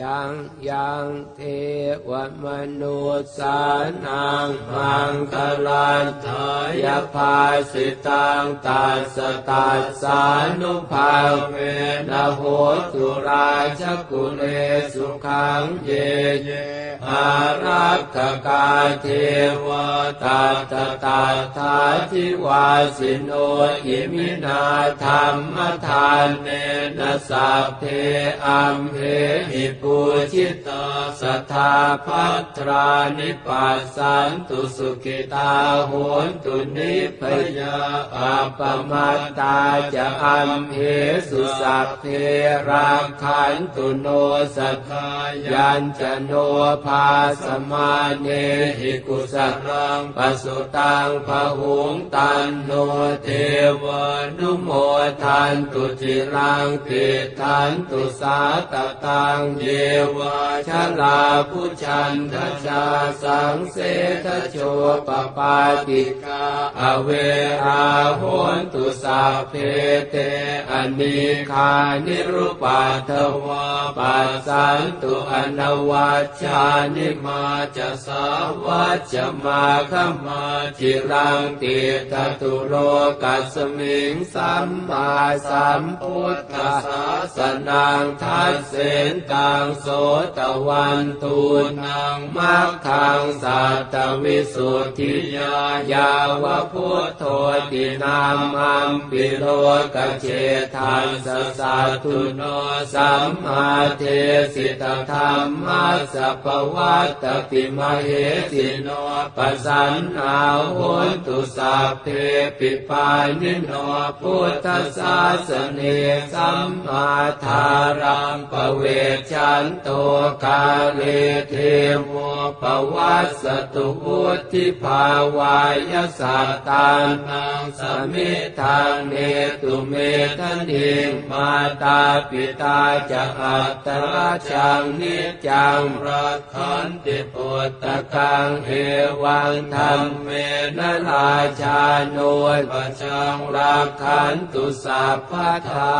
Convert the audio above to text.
ยังยังเทวมนุษย์สานังมังคลันทายภาสิตังตัสตัสสานุภาเวนะโหตุราชกุเลสุขังเยเยอารักขกาเทวตาตตาทาทิวาสิโนอิมินาธรรมทานเนนะสัพเพอัมเหหิปูชิตาสัทธาพัทรานิปัสสันตุสุขิตาโหนตุนิพยาอัปมัตตาจะอัมเหสุสัพเพราคันตุโนสัทธายัญจโนภาสมาเนหิกุสรังปสุตังพหุงตันโนเทวนุโมทันตุจิรังติทันตุสาตตังเยวาชลาพุชันทชาสังเสทโชปปาติกาอเวราโหนตุสาเพเตอนิคานิรุปาทวาปัสสันตุอนวัชชานิมาจะสาวัจจะมาขมาจิรังติตตุโลกัสมิงสัมมาสัมพุทธัสสะนังทัสเสนตังโสตวันตูนังมัคคังสัตตวิสุทธิยายาวะพุทโธตินามัมปิโลกเจทันสสัตตุโนสัมมาเทสิตธัมมัสสะปวัตตติมเหสิโน ปสันนาโหนตุสัพเพปิปาณิโนพุทธสาสเนสัมมาธารังปเวจฉันโตกาเลเทโว ปวัสสตุ วุฑฒิภาวายะ สัตตานังสมิทางเนตุเมทันทิงมาตาปิตาจะอัตตราชังนิจังรักขันติปุตตะกังเอวังธรรมเมนะลาชาโนยปะจังรักขันตุสัพพทา